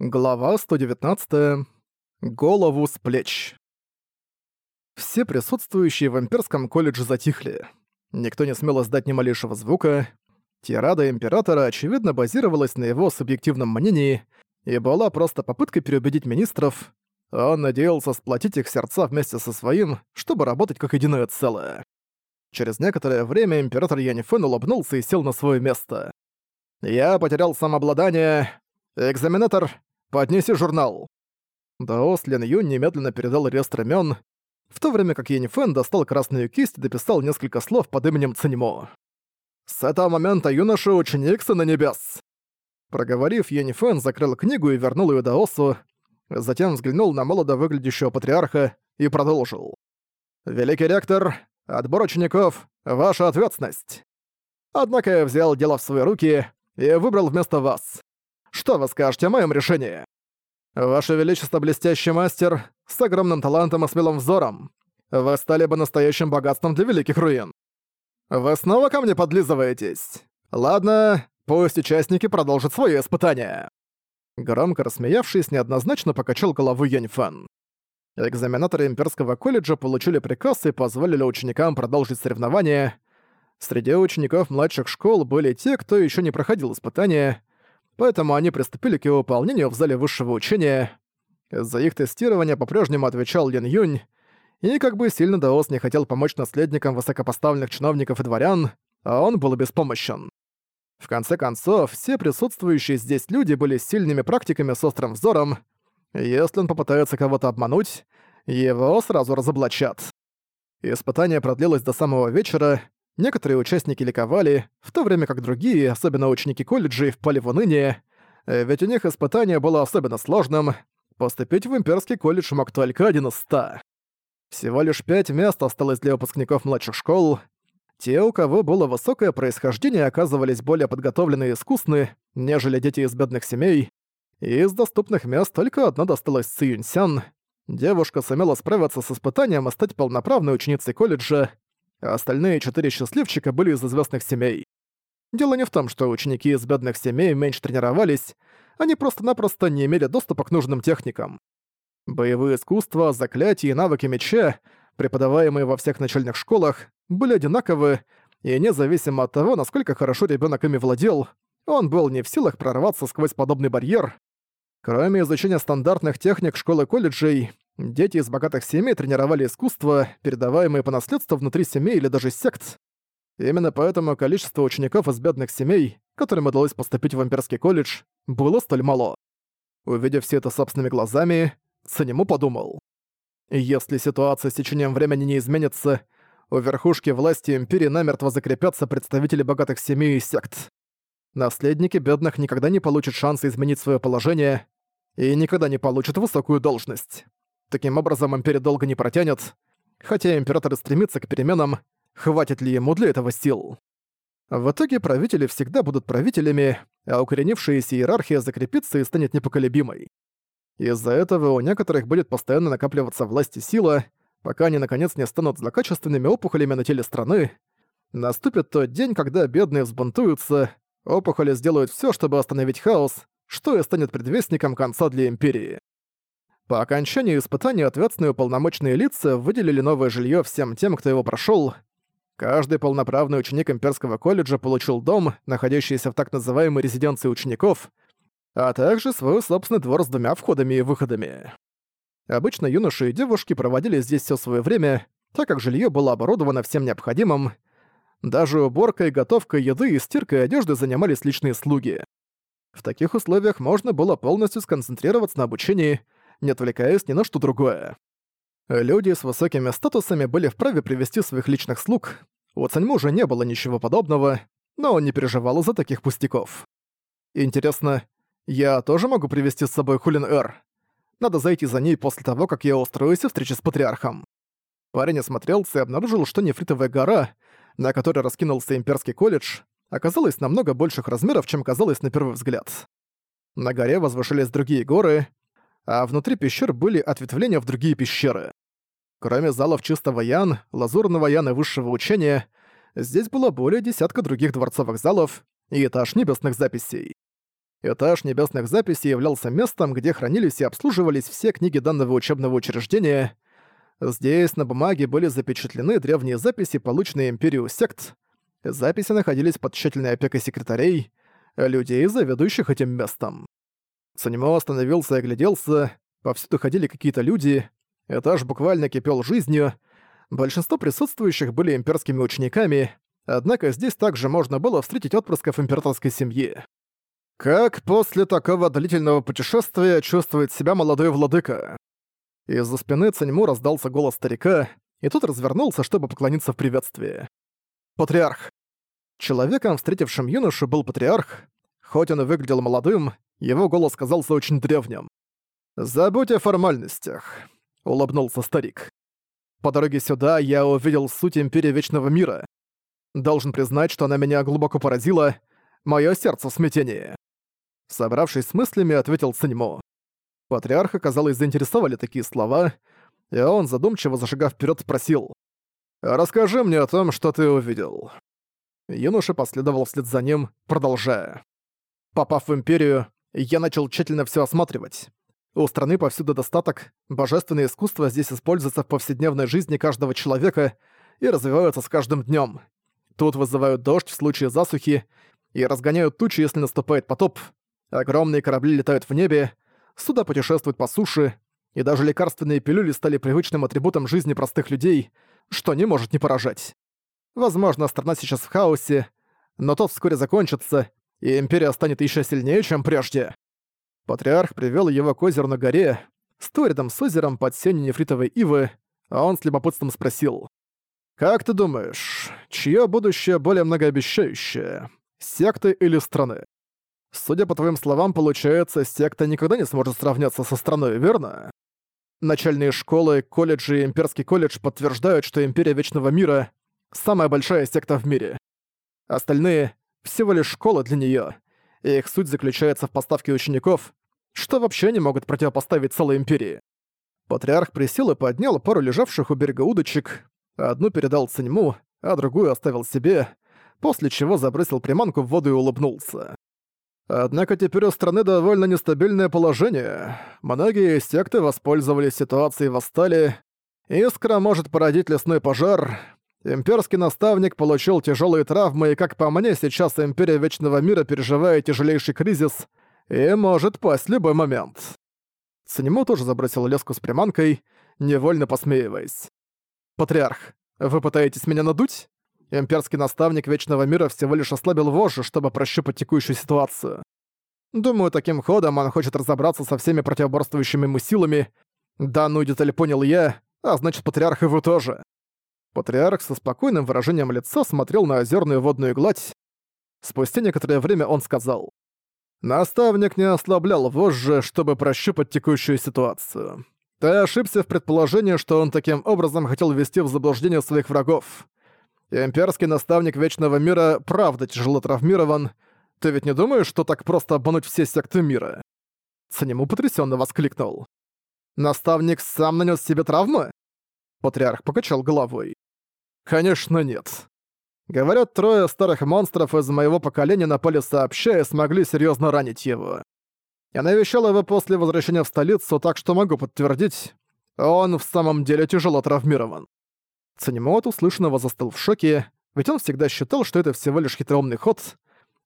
Глава 119. Голову с плеч. Все присутствующие в имперском колледже затихли. Никто не смел издать ни малейшего звука. Тирада Императора, очевидно, базировалась на его субъективном мнении и была просто попыткой переубедить министров. Он надеялся сплотить их сердца вместе со своим, чтобы работать как единое целое. Через некоторое время Император Янифен улыбнулся и сел на свое место. «Я потерял самообладание. Экзаменатор, «Поднеси журнал». Даос Лен Юнь немедленно передал реестр имён, в то время как Янь Фэн достал красную кисть и дописал несколько слов под именем Циньмо. «С этого момента юноша ученик Сына Небес». Проговорив, Янь Фэн закрыл книгу и вернул её Даосу, затем взглянул на молодо выглядящего патриарха и продолжил. «Великий ректор, отбор учеников — ваша ответственность. Однако я взял дело в свои руки и выбрал вместо вас. Что вы скажете о моем решении? Ваше Величество блестящий мастер, с огромным талантом и смелым взором. Вы стали бы настоящим богатством для великих руин. Вы снова ко мне подлизываетесь? Ладно, пусть участники продолжат свои испытания. Громко рассмеявшись, неоднозначно покачал головой Яньфэн. Экзаменаторы Имперского колледжа получили приказ и позволили ученикам продолжить соревнования. Среди учеников младших школ были те, кто еще не проходил испытания, поэтому они приступили к его выполнению в зале высшего учения. За их тестирование по-прежнему отвечал Лин Юнь, и как бы сильно Даос не хотел помочь наследникам высокопоставленных чиновников и дворян, а он был беспомощен. В конце концов, все присутствующие здесь люди были сильными практиками с острым взором. Если он попытается кого-то обмануть, его сразу разоблачат. Испытание продлилось до самого вечера, Некоторые участники ликовали, в то время как другие, особенно ученики колледжей, впали в уныние, э, ведь у них испытание было особенно сложным. Поступить в имперский колледж мог только один из ста. Всего лишь пять мест осталось для выпускников младших школ. Те, у кого было высокое происхождение, оказывались более подготовлены и искусны, нежели дети из бедных семей. из доступных мест только одна досталась Ци Юньсян. Девушка сумела справиться с испытанием и стать полноправной ученицей колледжа, а остальные четыре счастливчика были из известных семей. Дело не в том, что ученики из бедных семей меньше тренировались, они просто-напросто не имели доступа к нужным техникам. Боевые искусства, заклятия и навыки меча, преподаваемые во всех начальных школах, были одинаковы, и независимо от того, насколько хорошо ребенок ими владел, он был не в силах прорваться сквозь подобный барьер. Кроме изучения стандартных техник школы-колледжей, Дети из богатых семей тренировали искусства, передаваемые по наследству внутри семей или даже сект. Именно поэтому количество учеников из бедных семей, которым удалось поступить в имперский колледж, было столь мало. Увидев все это собственными глазами, Санему подумал. Если ситуация с течением времени не изменится, у верхушки власти Империи намертво закрепятся представители богатых семей и сект. Наследники бедных никогда не получат шанса изменить свое положение и никогда не получат высокую должность. Таким образом, Империя долго не протянет, хотя Император и стремится к переменам, хватит ли ему для этого сил. В итоге правители всегда будут правителями, а укоренившаяся иерархия закрепится и станет непоколебимой. Из-за этого у некоторых будет постоянно накапливаться власть и сила, пока они наконец не станут злокачественными опухолями на теле страны. Наступит тот день, когда бедные взбунтуются, опухоли сделают все, чтобы остановить хаос, что и станет предвестником конца для Империи. По окончании испытания ответственные уполномоченные лица выделили новое жилье всем тем, кто его прошел. Каждый полноправный ученик имперского колледжа получил дом, находящийся в так называемой резиденции учеников, а также свой собственный двор с двумя входами и выходами. Обычно юноши и девушки проводили здесь все свое время, так как жилье было оборудовано всем необходимым. Даже уборкой, готовкой еды и стиркой одежды занимались личные слуги. В таких условиях можно было полностью сконцентрироваться на обучении – не отвлекаясь ни на что другое. Люди с высокими статусами были вправе привести своих личных слуг. У Цаньму уже не было ничего подобного, но он не переживал из-за таких пустяков. Интересно, я тоже могу привести с собой Хулин-Эр? Надо зайти за ней после того, как я устроюсь встрече с патриархом. Парень осмотрелся и обнаружил, что нефритовая гора, на которой раскинулся имперский колледж, оказалась намного больших размеров, чем казалось на первый взгляд. На горе возвышались другие горы, а внутри пещер были ответвления в другие пещеры. Кроме залов чистого ян, лазурного яна высшего учения, здесь было более десятка других дворцовых залов и этаж небесных записей. Этаж небесных записей являлся местом, где хранились и обслуживались все книги данного учебного учреждения. Здесь на бумаге были запечатлены древние записи, полученные Империю сект. Записи находились под тщательной опекой секретарей, людей, заведующих этим местом. Санимо остановился и огляделся, повсюду ходили какие-то люди, этаж буквально кипел жизнью, большинство присутствующих были имперскими учениками, однако здесь также можно было встретить отпрысков императорской семьи. Как после такого длительного путешествия чувствует себя молодой владыка? Из-за спины Цаньму раздался голос старика, и тот развернулся, чтобы поклониться в приветствии. «Патриарх!» Человеком, встретившим юношу, был патриарх. Хоть он и выглядел молодым, его голос казался очень древним. «Забудь о формальностях», — улыбнулся старик. «По дороге сюда я увидел суть Империи Вечного Мира. Должен признать, что она меня глубоко поразила, мое сердце в смятении». Собравшись с мыслями, ответил Циньмо. Патриарха, казалось, заинтересовали такие слова, и он, задумчиво зашагав вперед, спросил. «Расскажи мне о том, что ты увидел». Юноша последовал вслед за ним, продолжая. «Попав в Империю, я начал тщательно все осматривать. У страны повсюду достаток, божественное искусство здесь используется в повседневной жизни каждого человека и развиваются с каждым днем. Тут вызывают дождь в случае засухи и разгоняют тучи, если наступает потоп. Огромные корабли летают в небе, суда путешествуют по суше, и даже лекарственные пилюли стали привычным атрибутом жизни простых людей, что не может не поражать. Возможно, страна сейчас в хаосе, но тот вскоре закончится, и Империя станет еще сильнее, чем прежде. Патриарх привел его к озеру на горе, стоя рядом с озером под сенью нефритовой ивы, а он с любопытством спросил. «Как ты думаешь, чье будущее более многообещающее, секты или страны?» Судя по твоим словам, получается, секта никогда не сможет сравняться со страной, верно? Начальные школы, колледжи и имперский колледж подтверждают, что Империя Вечного Мира — самая большая секта в мире. Остальные — всего лишь школа для неё, их суть заключается в поставке учеников, что вообще не могут противопоставить целой Империи. Патриарх присел и поднял пару лежавших у берега удочек, одну передал Циньму, а другую оставил себе, после чего забросил приманку в воду и улыбнулся. Однако теперь у страны довольно нестабильное положение. Многие секты воспользовались ситуацией и восстали. Искра может породить лесной пожар. Имперский наставник получил тяжелые травмы, и, как по мне, сейчас Империя Вечного Мира переживает тяжелейший кризис и может пасть любой момент. Санему тоже забросил леску с приманкой, невольно посмеиваясь. «Патриарх, вы пытаетесь меня надуть?» Имперский наставник Вечного Мира всего лишь ослабил вожжи, чтобы прощупать текущую ситуацию. Думаю, таким ходом он хочет разобраться со всеми противоборствующими ему силами. Данную деталь понял я, а значит, патриарх и вы тоже. Патриарх со спокойным выражением лица смотрел на озерную водную гладь. Спустя некоторое время он сказал. «Наставник не ослаблял вожжи, чтобы прощупать текущую ситуацию. Ты ошибся в предположении, что он таким образом хотел ввести в заблуждение своих врагов. Имперский наставник Вечного Мира правда тяжело травмирован. Ты ведь не думаешь, что так просто обмануть все секты мира?» Цанему потрясенно воскликнул. «Наставник сам нанес себе травмы?» Патриарх покачал головой. «Конечно нет. Говорят, трое старых монстров из моего поколения напали сообща и смогли серьезно ранить его. Я навещал его после возвращения в столицу, так что могу подтвердить, он в самом деле тяжело травмирован. Цанимо от услышанного застыл в шоке, ведь он всегда считал, что это всего лишь хитроумный ход.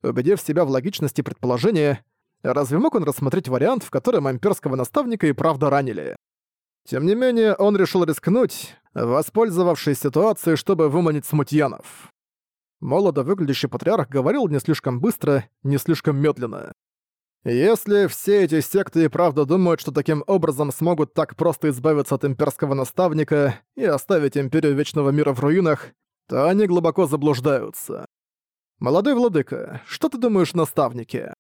Убедив себя в логичности предположения, разве мог он рассмотреть вариант, в котором имперского наставника и правда ранили? Тем не менее, он решил рискнуть, воспользовавшись ситуацией, чтобы выманить смутьянов. Молодо выглядящий патриарх говорил не слишком быстро, не слишком медленно. Если все эти секты и правда думают, что таким образом смогут так просто избавиться от имперского наставника и оставить Империю Вечного Мира в руинах, то они глубоко заблуждаются. Молодой владыка, что ты думаешь наставнике?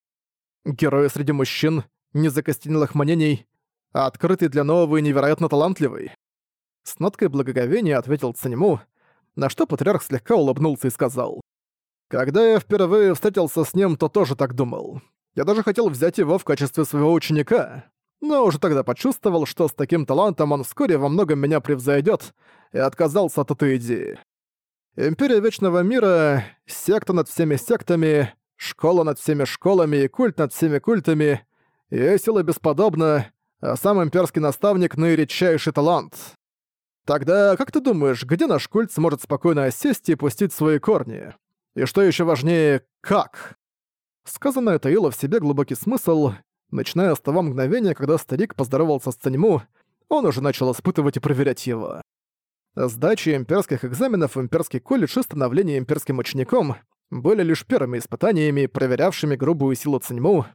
Герой среди мужчин, не закостенелых мнений, открытый для нового и невероятно талантливый. С ноткой благоговения ответил Цанему, на что патриарх слегка улыбнулся и сказал. «Когда я впервые встретился с ним, то тоже так думал. Я даже хотел взять его в качестве своего ученика, но уже тогда почувствовал, что с таким талантом он вскоре во многом меня превзойдет, и отказался от этой идеи. Империя Вечного Мира — секта над всеми сектами, Школа над всеми школами и культ над всеми культами. Её сила бесподобна, а сам имперский наставник — наиредчайший талант. Тогда, как ты думаешь, где наш культ сможет спокойно осесть и пустить свои корни? И что ещё важнее, как? Сказанное таило в себе глубокий смысл. Начиная с того мгновения, когда старик поздоровался с Цаньму, он уже начал испытывать и проверять его. Сдача имперских экзаменов в имперский колледж и становление имперским учеником были лишь первыми испытаниями, проверявшими грубую силу Циньму.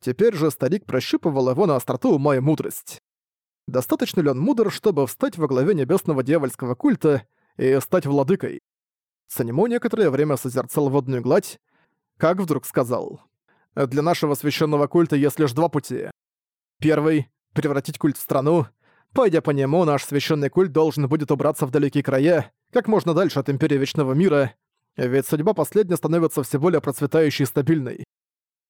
Теперь же старик прощупывал его на остроту ума и мудрость. Достаточно ли он мудр, чтобы встать во главе небесного дьявольского культа и стать владыкой? Циньму некоторое время созерцал водную гладь, как вдруг сказал. «Для нашего священного культа есть лишь два пути. Первый — превратить культ в страну. Пойдя по нему, наш священный культ должен будет убраться в далекие края, как можно дальше от Империи Вечного Мира, ведь судьба последней становится все более процветающей и стабильной.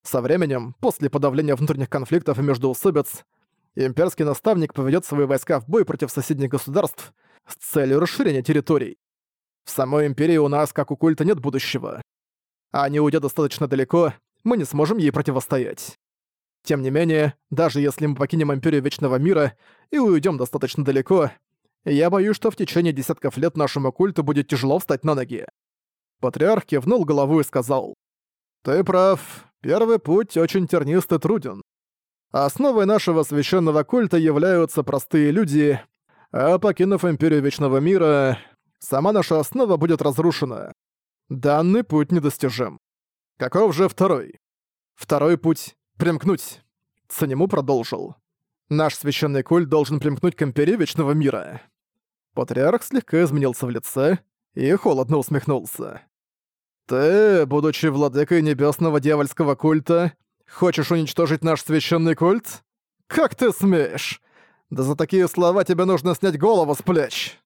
Со временем, после подавления внутренних конфликтов и междоусобиц, имперский наставник поведет свои войска в бой против соседних государств с целью расширения территорий. В самой Империи у нас, как у культа, нет будущего. А не уйдя достаточно далеко, мы не сможем ей противостоять. Тем не менее, даже если мы покинем Империю Вечного Мира и уйдем достаточно далеко, я боюсь, что в течение десятков лет нашему культу будет тяжело встать на ноги. Патриарх кивнул головой и сказал, «Ты прав, первый путь очень тернист и труден. Основой нашего священного культа являются простые люди, а покинув Империю Вечного Мира, сама наша основа будет разрушена. Данный путь недостижим. Каков же второй? Второй путь — примкнуть. Цанему продолжил. Наш священный культ должен примкнуть к Империи Вечного Мира. Патриарх слегка изменился в лице и холодно усмехнулся. «Ты, будучи владыкой небесного дьявольского культа, хочешь уничтожить наш священный культ? Как ты смеешь? Да за такие слова тебе нужно снять голову с плеч!»